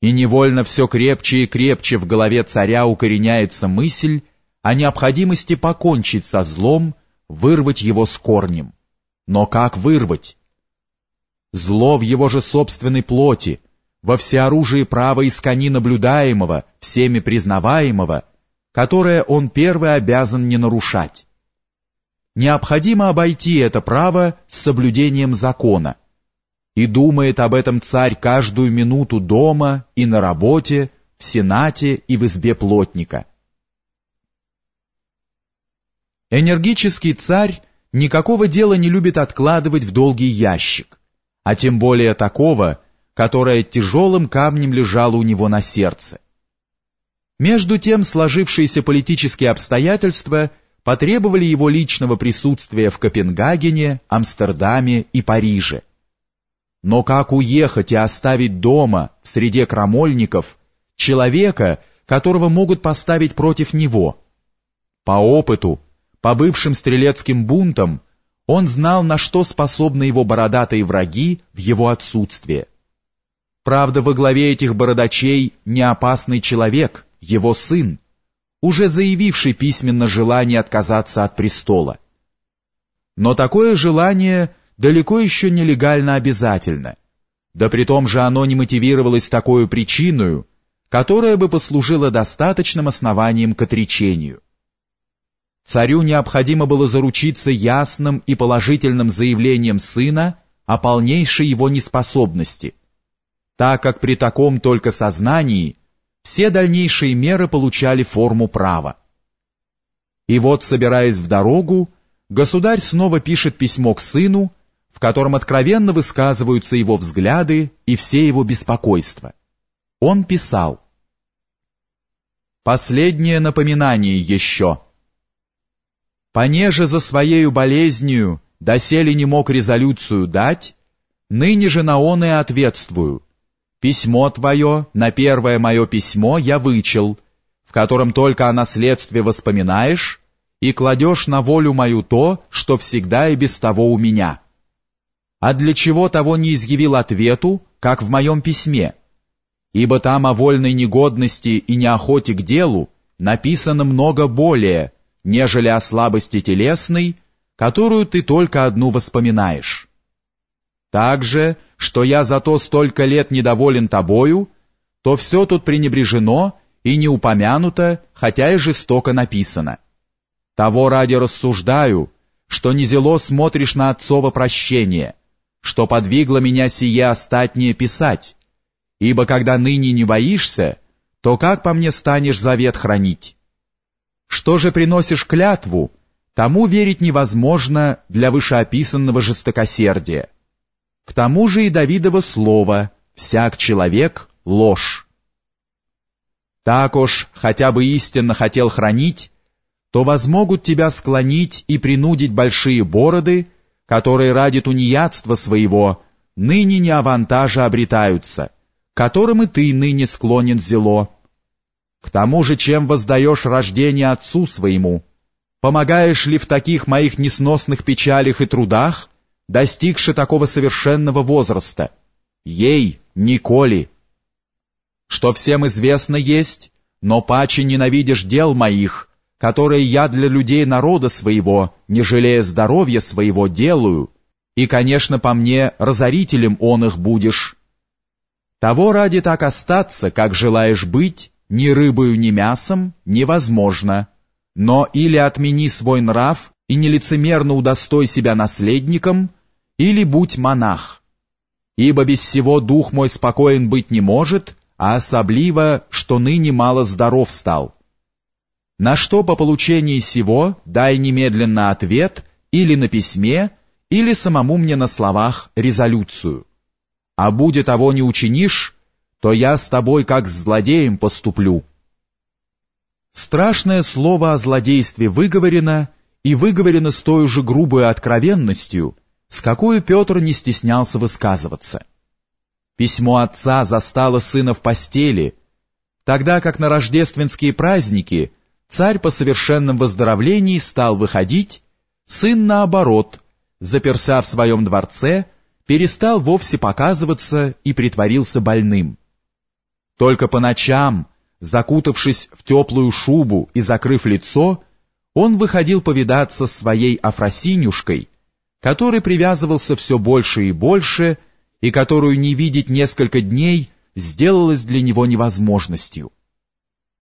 и невольно все крепче и крепче в голове царя укореняется мысль о необходимости покончить со злом, вырвать его с корнем. Но как вырвать? Зло в его же собственной плоти, во всеоружии права искони наблюдаемого, всеми признаваемого, которое он первый обязан не нарушать. Необходимо обойти это право с соблюдением закона. И думает об этом царь каждую минуту дома и на работе, в сенате и в избе плотника. Энергический царь никакого дела не любит откладывать в долгий ящик, а тем более такого, которое тяжелым камнем лежало у него на сердце. Между тем сложившиеся политические обстоятельства потребовали его личного присутствия в Копенгагене, Амстердаме и Париже. Но как уехать и оставить дома, в среде крамольников, человека, которого могут поставить против него? По опыту, по бывшим стрелецким бунтам, он знал, на что способны его бородатые враги в его отсутствие. Правда, во главе этих бородачей не опасный человек, его сын, уже заявивший письменно желание отказаться от престола. Но такое желание далеко еще нелегально обязательно, да при том же оно не мотивировалось такой причиной, которая бы послужила достаточным основанием к отречению. Царю необходимо было заручиться ясным и положительным заявлением сына о полнейшей его неспособности, так как при таком только сознании все дальнейшие меры получали форму права. И вот, собираясь в дорогу, государь снова пишет письмо к сыну, в котором откровенно высказываются его взгляды и все его беспокойства. Он писал «Последнее напоминание еще. Понеже за своею болезнью доселе не мог резолюцию дать, ныне же на он и ответствую» Письмо твое, на первое мое письмо я вычел, в котором только о наследстве воспоминаешь и кладешь на волю мою то, что всегда и без того у меня. А для чего того не изъявил ответу, как в моем письме? Ибо там о вольной негодности и неохоте к делу написано много более, нежели о слабости телесной, которую ты только одну воспоминаешь. Также, что я зато столько лет недоволен тобою, то все тут пренебрежено и не упомянуто, хотя и жестоко написано. Того ради рассуждаю, что не зело смотришь на отцово прощение, что подвигло меня сие остатнее писать, ибо когда ныне не боишься, то как по мне станешь завет хранить? Что же приносишь клятву, тому верить невозможно для вышеописанного жестокосердия. К тому же и Давидово слово «всяк человек — ложь». Так уж, хотя бы истинно хотел хранить, то возмогут тебя склонить и принудить большие бороды, которые ради тунеядства своего ныне не авантажа обретаются, которым и ты ныне склонен зело. К тому же, чем воздаешь рождение отцу своему, помогаешь ли в таких моих несносных печалях и трудах, достигши такого совершенного возраста. Ей, Николи. Что всем известно есть, но паче ненавидишь дел моих, которые я для людей народа своего, не жалея здоровья своего, делаю, и, конечно, по мне разорителем он их будешь. Того ради так остаться, как желаешь быть, ни рыбою, ни мясом, невозможно. Но или отмени свой нрав и нелицемерно удостой себя наследником, или будь монах. Ибо без всего дух мой спокоен быть не может, а особливо, что ныне мало здоров стал. На что по получении сего дай немедленно ответ или на письме, или самому мне на словах резолюцию. А будет того не учинишь, то я с тобой как с злодеем поступлю. Страшное слово о злодействе выговорено, и выговорено с той же грубой откровенностью, с какой Петр не стеснялся высказываться. Письмо отца застало сына в постели, тогда как на рождественские праздники царь по совершенном выздоровлении стал выходить, сын наоборот, заперся в своем дворце, перестал вовсе показываться и притворился больным. Только по ночам, закутавшись в теплую шубу и закрыв лицо, он выходил повидаться с своей Афросинюшкой, который привязывался все больше и больше, и которую не видеть несколько дней сделалось для него невозможностью.